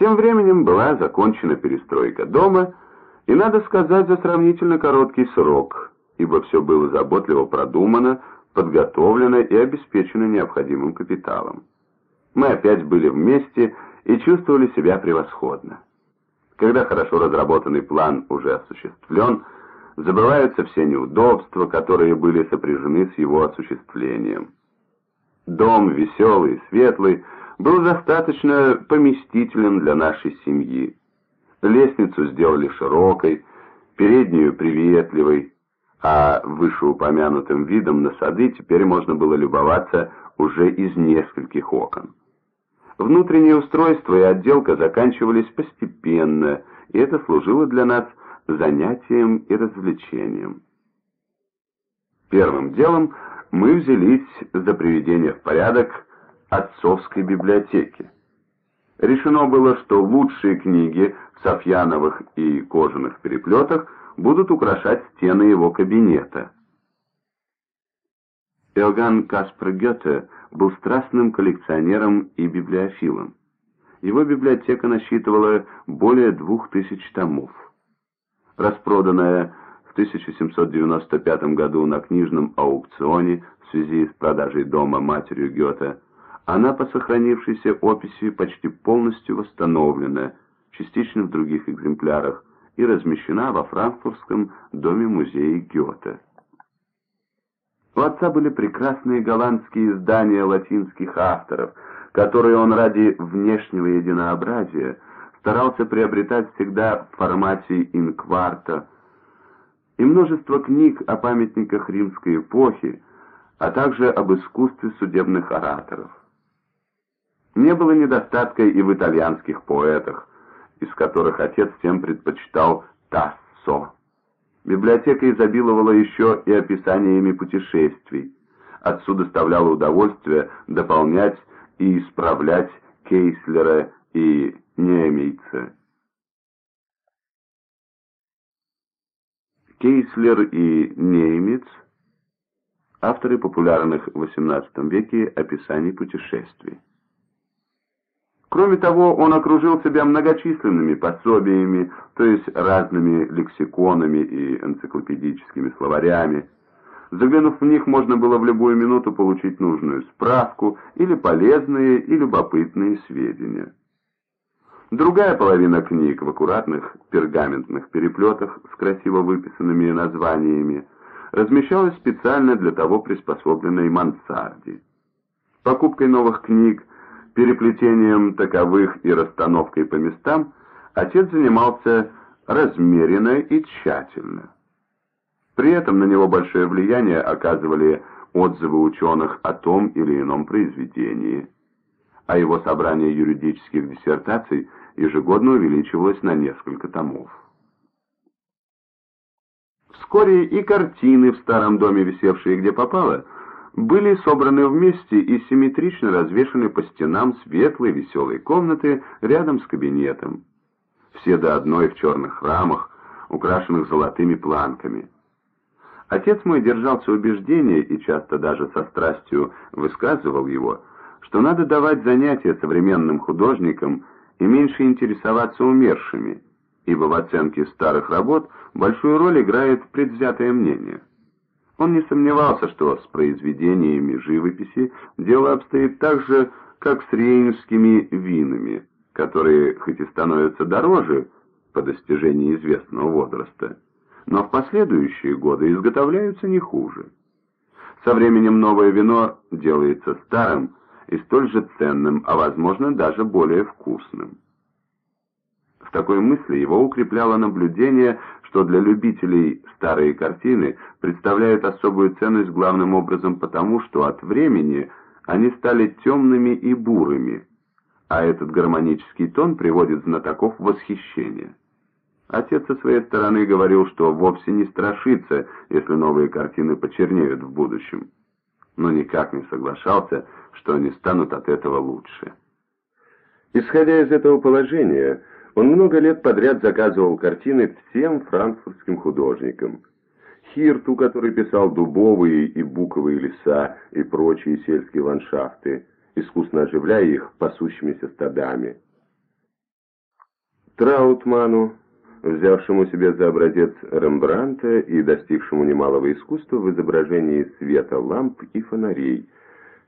Тем временем была закончена перестройка дома, и, надо сказать, за сравнительно короткий срок, ибо все было заботливо продумано, подготовлено и обеспечено необходимым капиталом. Мы опять были вместе и чувствовали себя превосходно. Когда хорошо разработанный план уже осуществлен, забываются все неудобства, которые были сопряжены с его осуществлением. Дом веселый, светлый, был достаточно поместителен для нашей семьи. Лестницу сделали широкой, переднюю приветливой, а вышеупомянутым видом на сады теперь можно было любоваться уже из нескольких окон. Внутреннее устройство и отделка заканчивались постепенно, и это служило для нас занятием и развлечением. Первым делом мы взялись за приведение в порядок отцовской библиотеки. Решено было, что лучшие книги в софьяновых и кожаных переплетах будут украшать стены его кабинета. Иоганн Каспар Гёте был страстным коллекционером и библиофилом. Его библиотека насчитывала более двух тысяч томов. Распроданная в 1795 году на книжном аукционе в связи с продажей дома матерью Гёте, она по сохранившейся описи почти полностью восстановлена, частично в других экземплярах, и размещена во франкфуртском доме-музее Гёте. У отца были прекрасные голландские издания латинских авторов, которые он ради внешнего единообразия старался приобретать всегда в формате инкварта, и множество книг о памятниках римской эпохи, а также об искусстве судебных ораторов. Не было недостатка и в итальянских поэтах, из которых отец всем предпочитал Тассо. Библиотека изобиловала еще и описаниями путешествий. Отцу доставляло удовольствие дополнять и исправлять Кейслера и Немейца. Кейслер и Неймец – авторы популярных в XVIII веке описаний путешествий. Кроме того, он окружил себя многочисленными пособиями, то есть разными лексиконами и энциклопедическими словарями. Заглянув в них, можно было в любую минуту получить нужную справку или полезные и любопытные сведения. Другая половина книг в аккуратных пергаментных переплетах с красиво выписанными названиями размещалась специально для того приспособленной мансарде. Покупкой новых книг переплетением таковых и расстановкой по местам отец занимался размеренно и тщательно. При этом на него большое влияние оказывали отзывы ученых о том или ином произведении, а его собрание юридических диссертаций ежегодно увеличивалось на несколько томов. Вскоре и картины в старом доме, висевшие где попало, были собраны вместе и симметрично развешаны по стенам светлой веселой комнаты рядом с кабинетом. Все до одной в черных рамах, украшенных золотыми планками. Отец мой держался убеждения и часто даже со страстью высказывал его, что надо давать занятия современным художникам и меньше интересоваться умершими, ибо в оценке старых работ большую роль играет предвзятое мнение. Он не сомневался, что с произведениями живописи дело обстоит так же, как с рейнскими винами, которые хоть и становятся дороже по достижении известного возраста, но в последующие годы изготовляются не хуже. Со временем новое вино делается старым и столь же ценным, а возможно даже более вкусным. Такой мысли его укрепляло наблюдение, что для любителей старые картины представляют особую ценность главным образом потому, что от времени они стали темными и бурыми, а этот гармонический тон приводит знатоков в восхищение. Отец со своей стороны говорил, что вовсе не страшится, если новые картины почернеют в будущем, но никак не соглашался, что они станут от этого лучше. Исходя из этого положения, он много лет подряд заказывал картины всем франкфуртским художникам. Хирту, который писал дубовые и буковые леса и прочие сельские ландшафты, искусно оживляя их пасущимися стадами. Траутману, взявшему себе за образец Рембранта и достигшему немалого искусства в изображении света ламп и фонарей,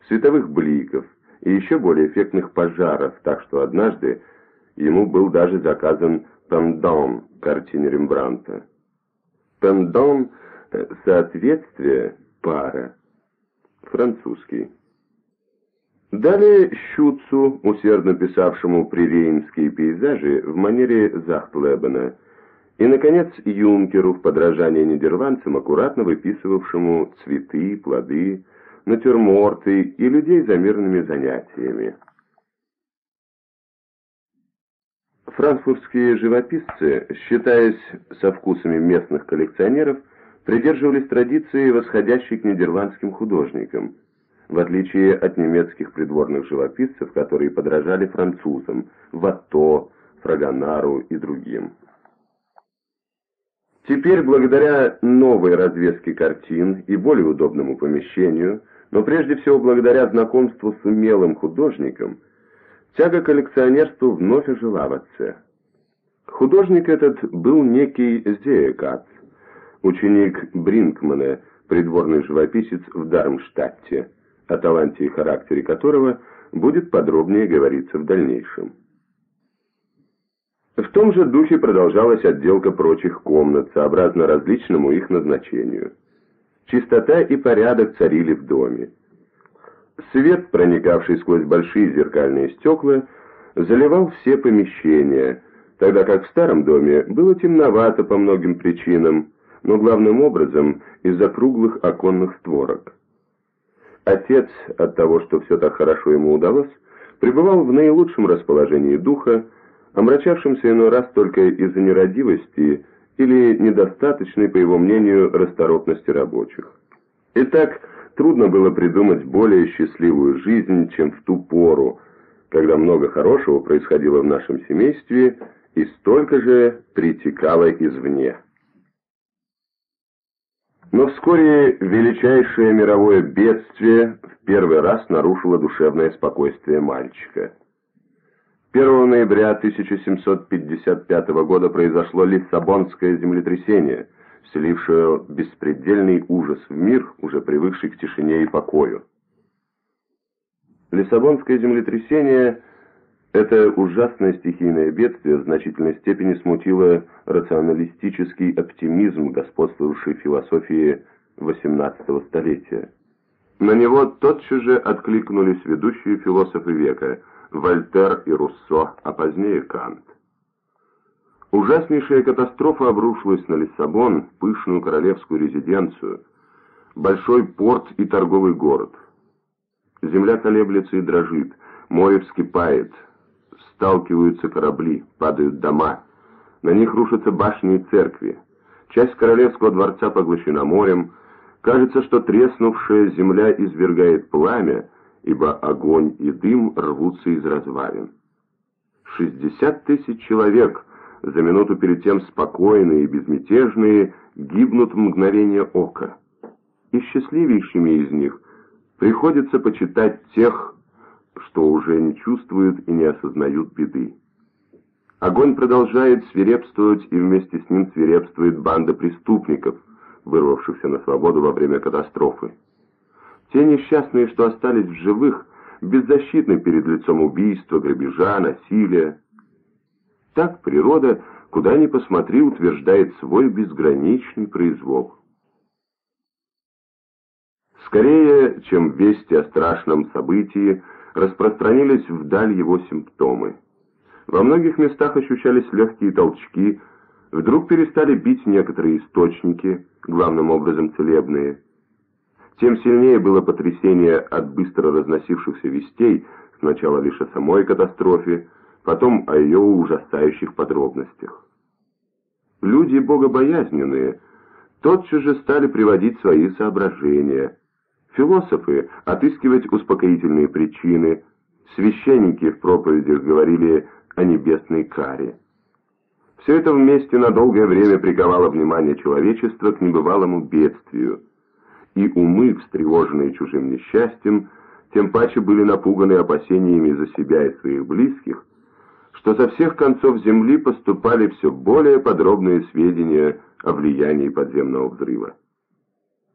световых бликов и еще более эффектных пожаров, так что однажды ему был даже заказан пендон картине Рембранта. Пендон — соответствие, пара. Французский. Далее Щуцу, усердно писавшему прирейнские пейзажи в манере Захтлебена, и, наконец, Юнкеру в подражание нидерландцам, аккуратно выписывавшему цветы, плоды, натюрморты и людей за мирными занятиями. Франкфуртские живописцы, считаясь со вкусами местных коллекционеров, придерживались традиции, восходящей к нидерландским художникам – в отличие от немецких придворных живописцев, которые подражали французам, Ватто, Фрагонару и другим. Теперь, благодаря новой развеске картин и более удобному помещению, но прежде всего благодаря знакомству с умелым художником, тяга к коллекционерству вновь ожила в отце. Художник этот был некий Зеекац, ученик Бринкмана, придворный живописец в Дармштадте, о таланте и характере которого будет подробнее говориться в дальнейшем. В том же духе продолжалась отделка прочих комнат, сообразно различному их назначению. Чистота и порядок царили в доме. Свет, проникавший сквозь большие зеркальные стекла, заливал все помещения, тогда как в старом доме было темновато по многим причинам, но главным образом из-за круглых оконных створок. Отец, от того, что все так хорошо ему удалось, пребывал в наилучшем расположении духа, омрачавшимся иной раз только из-за нерадивости или недостаточной, по его мнению, расторопности рабочих. Итак, трудно было придумать более счастливую жизнь, чем в ту пору, когда много хорошего происходило в нашем семействе и столько же притекало извне. Но вскоре величайшее мировое бедствие в первый раз нарушило душевное спокойствие мальчика. 1 ноября 1755 года произошло Лиссабонское землетрясение, вселившее беспредельный ужас в мир, уже привыкший к тишине и покою. Лиссабонское землетрясение – это ужасное стихийное бедствие в значительной степени смутило рационалистический оптимизм, господствовавший философии XVIII столетия. На него тотчас же откликнулись ведущие философы века Вольтер и Руссо, а позднее Кант. Ужаснейшая катастрофа обрушилась на Лиссабон, пышную королевскую резиденцию, большой порт и торговый город. Земля колеблется и дрожит, море вскипает, сталкиваются корабли, падают дома. На них рушатся башни и церкви. Часть королевского дворца поглощена морем. Кажется, что треснувшая земля извергает пламя, ибо огонь и дым рвутся из развалин. Шестьдесят тысяч человек, за минуту перед тем спокойные и безмятежные, гибнут в мгновение ока. И счастливейшими из них приходится почитать тех, что уже не чувствуют и не осознают беды. Огонь продолжает свирепствовать, и вместе с ним свирепствует банда преступников, вырвавшихся на свободу во время катастрофы. Те несчастные, что остались в живых, беззащитны перед лицом убийства, грабежа, насилия. Так природа, куда ни посмотри, утверждает свой безграничный произвол. Скорее, чем вести о страшном событии, распространились вдаль его симптомы. Во многих местах ощущались легкие толчки, вдруг перестали бить некоторые источники, главным образом целебные. Тем сильнее было потрясение от быстро разносившихся вестей, сначала лишь о самой катастрофе, потом о ее ужасающих подробностях. Люди богобоязненные тотчас же стали приводить свои соображения – Философы отыскивать успокоительные причины, священники в проповедях говорили о небесной каре. Все это вместе на долгое время приковало внимание человечества к небывалому бедствию, и умы, встревоженные чужим несчастьем, тем паче были напуганы опасениями за себя и своих близких, что со всех концов Земли поступали все более подробные сведения о влиянии подземного взрыва.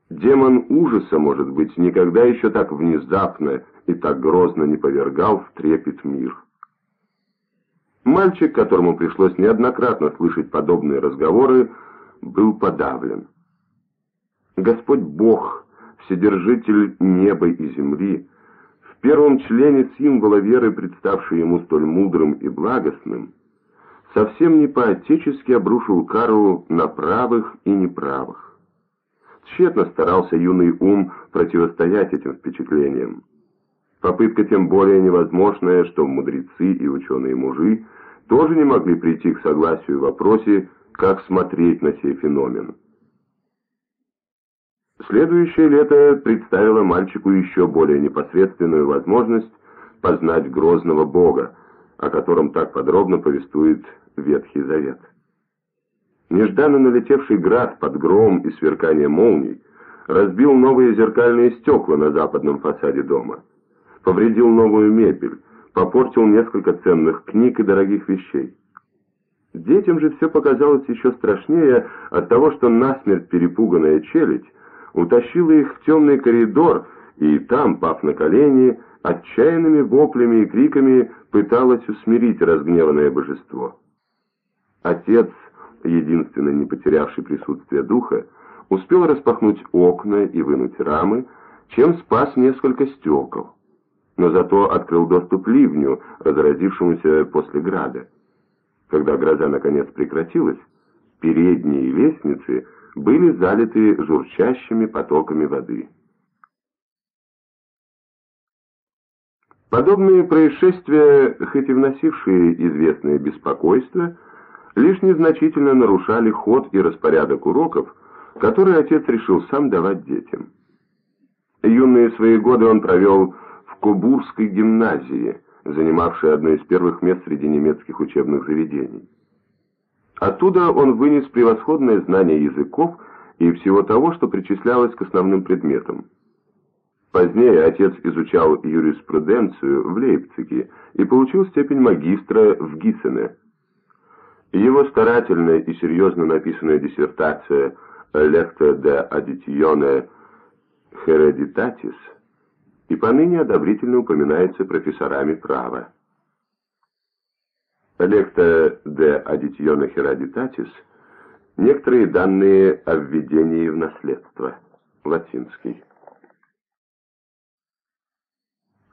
Демон ужаса, может быть, никогда еще так внезапно и так грозно не повергал в трепет мир. Мальчик, которому пришлось неоднократно слышать подобные разговоры, был подавлен. Господь Бог, Вседержитель неба и земли, в первом члене символа веры, представший ему столь мудрым и благостным, совсем не по-отечески обрушил кару на правых и неправых. Тщетно старался юный ум противостоять этим впечатлениям. Попытка тем более невозможная, что мудрецы и ученые-мужи тоже не могли прийти к согласию в вопросе, как смотреть на сей феномен. Следующее лето представило мальчику еще более непосредственную возможность познать грозного Бога, о котором так подробно повествует Ветхий Завет. Нежданно налетевший град под гром и сверкание молний разбил новые зеркальные стекла на западном фасаде дома, повредил новую мебель, попортил несколько ценных книг и дорогих вещей. Детям же все показалось еще страшнее от того, что насмерть перепуганная челядь утащила их в темный коридор, и там, пав на колени, отчаянными воплями и криками пыталась усмирить разгневанное божество. Отец, единственный не потерявший присутствие духа, успел распахнуть окна и вынуть рамы, чем спас несколько стекол. Но зато открыл доступ ливню, разразившемуся после града. Когда гроза наконец прекратилась, передние лестницы были залиты журчащими потоками воды. Подобные происшествия, хоть и вносившие известное беспокойство, лишь незначительно нарушали ход и распорядок уроков, которые отец решил сам давать детям. Юные свои годы он провел в Кобурской гимназии, занимавшей одно из первых мест среди немецких учебных заведений. Оттуда он вынес превосходное знание языков и всего того, что причислялось к основным предметам. Позднее отец изучал юриспруденцию в Лейпциге и получил степень магистра в Гиссене. Его старательная и серьезно написанная диссертация «Lecta de Additione Hereditatis» и поныне одобрительно упоминается профессорами права. Lecta de Additione Hereditatis – некоторые данные о введении в наследство, латинский.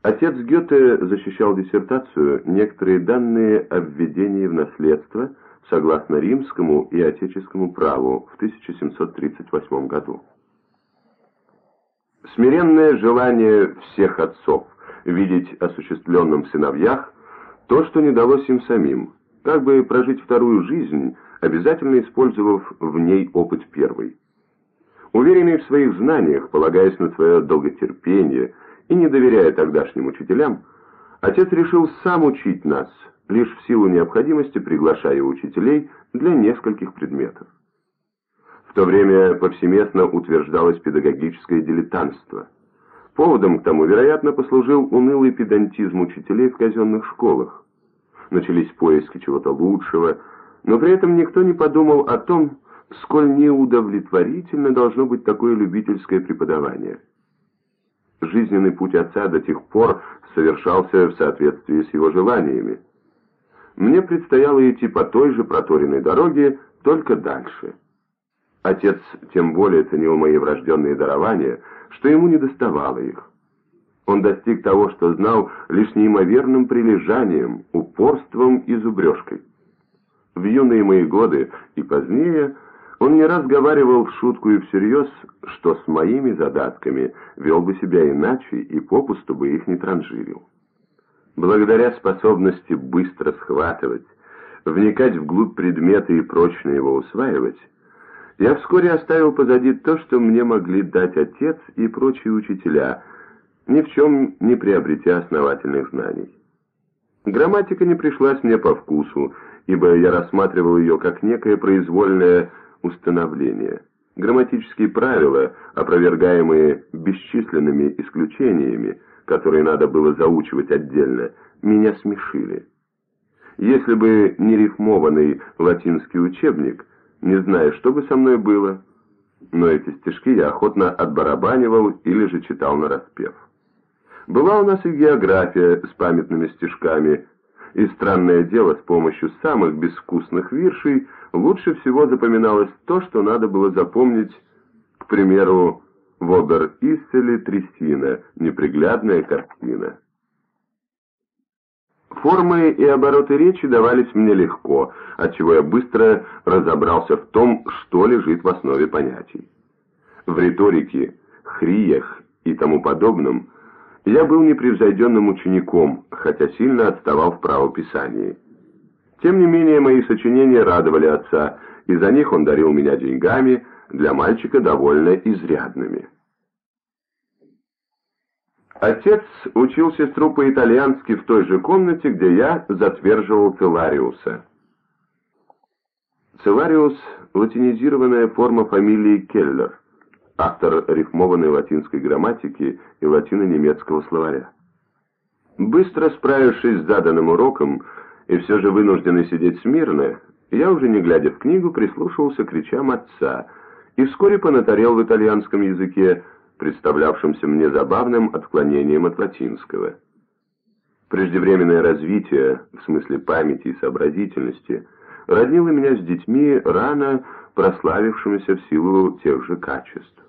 Отец Гёте защищал диссертацию «Некоторые данные о введении в наследство» согласно римскому и отеческому праву в 1738 году. Смиренное желание всех отцов видеть осуществленным в сыновьях то, что не далось им самим, как бы прожить вторую жизнь, обязательно использовав в ней опыт первой. Уверенный в своих знаниях, полагаясь на свое долготерпение и не доверяя тогдашним учителям, отец решил сам учить нас, лишь в силу необходимости приглашая учителей для нескольких предметов. В то время повсеместно утверждалось педагогическое дилетантство – Поводом к тому, вероятно, послужил унылый педантизм учителей в казенных школах. Начались поиски чего-то лучшего, но при этом никто не подумал о том, сколь неудовлетворительно должно быть такое любительское преподавание. Жизненный путь отца до тех пор совершался в соответствии с его желаниями. Мне предстояло идти по той же проторенной дороге, только дальше. Отец тем более ценил мои врожденные дарования – что ему не доставало их. Он достиг того, что знал лишь неимоверным прилежанием, упорством и зубрежкой. В юные мои годы и позднее он не раз говаривал в шутку и всерьез, что с моими задатками вел бы себя иначе и попусту бы их не транжирил. Благодаря способности быстро схватывать, вникать вглубь предмета и прочно его усваивать, я вскоре оставил позади то, что мне могли дать отец и прочие учителя, ни в чем не приобретя основательных знаний. Грамматика не пришлась мне по вкусу, ибо я рассматривал ее как некое произвольное установление. Грамматические правила, опровергаемые бесчисленными исключениями, которые надо было заучивать отдельно, меня смешили. Если бы не рифмованный латинский учебник, не знаю, что бы со мной было, но эти стишки я охотно отбарабанивал или же читал на распев. Была у нас и география с памятными стишками, и странное дело, с помощью самых безвкусных виршей лучше всего запоминалось то, что надо было запомнить, к примеру, «Вобер Исцели трясина, неприглядная картина». Формы и обороты речи давались мне легко, отчего я быстро разобрался в том, что лежит в основе понятий. В риторике, хриях и тому подобном я был непревзойденным учеником, хотя сильно отставал в правописании. Тем не менее, мои сочинения радовали отца, и за них он дарил меня деньгами, для мальчика довольно изрядными. Отец учил сестру по-итальянски в той же комнате, где я затверживал Целариуса. Целариус – латинизированная форма фамилии Келлер, автор рифмованной латинской грамматики и латино-немецкого словаря. Быстро справившись с заданным уроком и все же вынужденный сидеть смирно, я уже не глядя в книгу прислушивался к речам отца и вскоре понатарел в итальянском языке представлявшимся мне забавным отклонением от латинского. Преждевременное развитие, в смысле памяти и сообразительности, роднило меня с детьми, рано прославившимися в силу тех же качеств.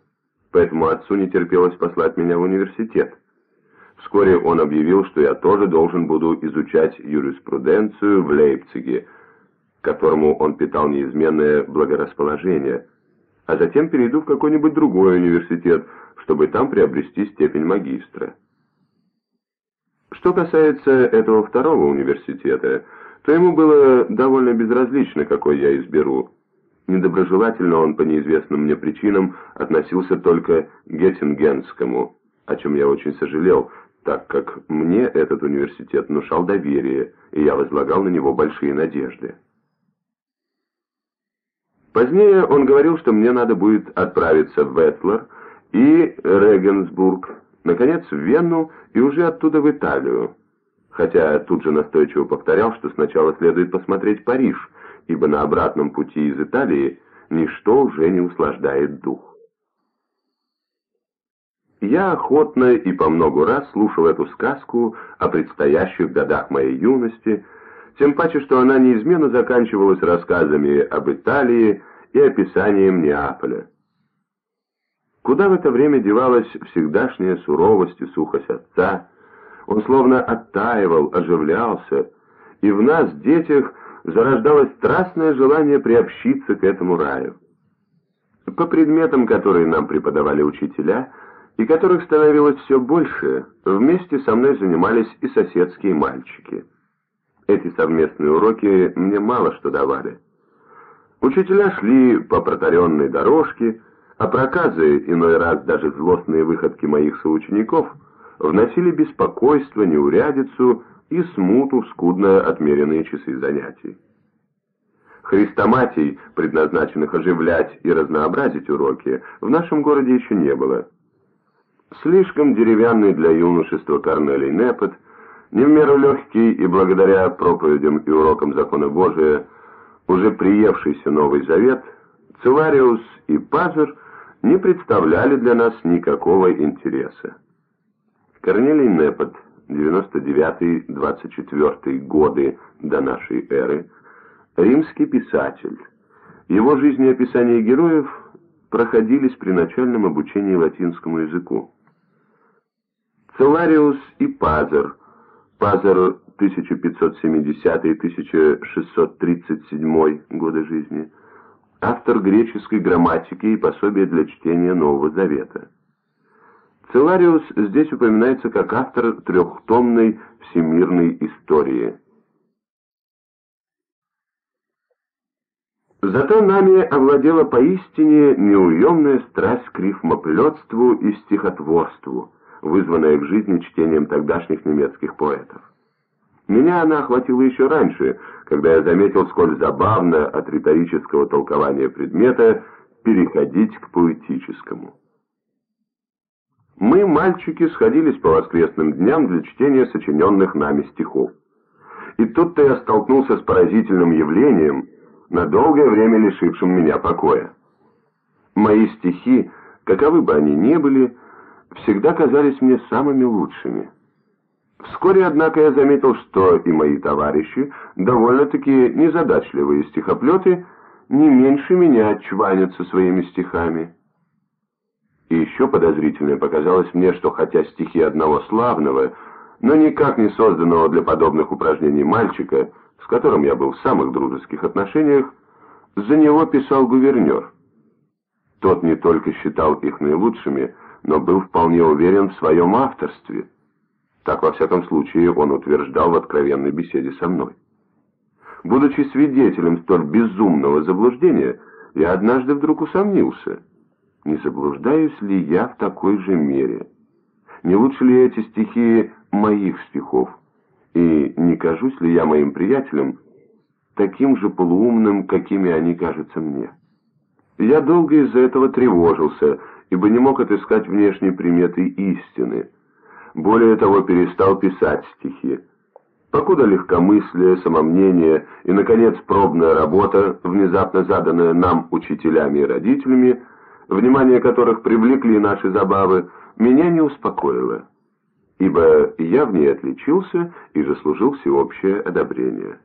Поэтому отцу не терпелось послать меня в университет. Вскоре он объявил, что я тоже должен буду изучать юриспруденцию в Лейпциге, к которому он питал неизменное благорасположение, а затем перейду в какой-нибудь другой университет, чтобы там приобрести степень магистра. Что касается этого второго университета, то ему было довольно безразлично, какой я изберу. Недоброжелательно он по неизвестным мне причинам относился только к Геттингенскому, о чем я очень сожалел, так как мне этот университет внушал доверие, и я возлагал на него большие надежды. Позднее он говорил, что мне надо будет отправиться в Ветлер, и Регенсбург, наконец в Вену и уже оттуда в Италию. Хотя тут же настойчиво повторял, что сначала следует посмотреть Париж, ибо на обратном пути из Италии ничто уже не услаждает дух. Я охотно и по много раз слушал эту сказку о предстоящих годах моей юности, тем паче, что она неизменно заканчивалась рассказами об Италии и описанием Неаполя. Куда в это время девалась всегдашняя суровость и сухость отца? Он словно оттаивал, оживлялся, и в нас, детях, зарождалось страстное желание приобщиться к этому раю. По предметам, которые нам преподавали учителя, и которых становилось все больше, вместе со мной занимались и соседские мальчики. Эти совместные уроки мне мало что давали. Учителя шли по протаренной дорожке, а проказы, иной раз даже злостные выходки моих соучеников, вносили беспокойство, неурядицу и смуту в скудно отмеренные часы занятий. Хрестоматий, предназначенных оживлять и разнообразить уроки, в нашем городе еще не было. Слишком деревянный для юношества Корнелий Непот, не в меру легкий и благодаря проповедям и урокам закона Божия, уже приевшийся Новый Завет, Целариус и Пазер – не представляли для нас никакого интереса. Корнелий Непот, 99-24 годы до нашей эры, римский писатель. Его жизнеописания героев проходились при начальном обучении латинскому языку. Целариус и Пазер, Пазер 1570-1637 годы жизни – автор греческой грамматики и пособия для чтения Нового Завета. Целариус здесь упоминается как автор трехтомной всемирной истории. Зато нами овладела поистине неуемная страсть к рифмоплетству и стихотворству, вызванная в жизни чтением тогдашних немецких поэтов. Меня она охватила еще раньше, когда я заметил, сколь забавно от риторического толкования предмета переходить к поэтическому. Мы, мальчики, сходились по воскресным дням для чтения сочиненных нами стихов. И тут-то я столкнулся с поразительным явлением, на долгое время лишившим меня покоя. Мои стихи, каковы бы они ни были, всегда казались мне самыми лучшими. Вскоре, однако, я заметил, что и мои товарищи, довольно-таки незадачливые стихоплеты, не меньше меня чванятся своими стихами. И еще подозрительнее показалось мне, что хотя стихи одного славного, но никак не созданного для подобных упражнений мальчика, с которым я был в самых дружеских отношениях, за него писал гувернер. Тот не только считал их наилучшими, но был вполне уверен в своем авторстве. Так, во всяком случае, он утверждал в откровенной беседе со мной. Будучи свидетелем столь безумного заблуждения, я однажды вдруг усомнился, не заблуждаюсь ли я в такой же мере. Не лучше ли эти стихи моих стихов? И не кажусь ли я моим приятелям таким же полуумным, какими они кажутся мне? Я долго из-за этого тревожился, ибо не мог отыскать внешней приметы истины. Более того, перестал писать стихи. Покуда легкомыслие, самомнение и, наконец, пробная работа, внезапно заданная нам учителями и родителями, внимание которых привлекли наши забавы, меня не успокоило, ибо я в ней отличился и заслужил всеобщее одобрение.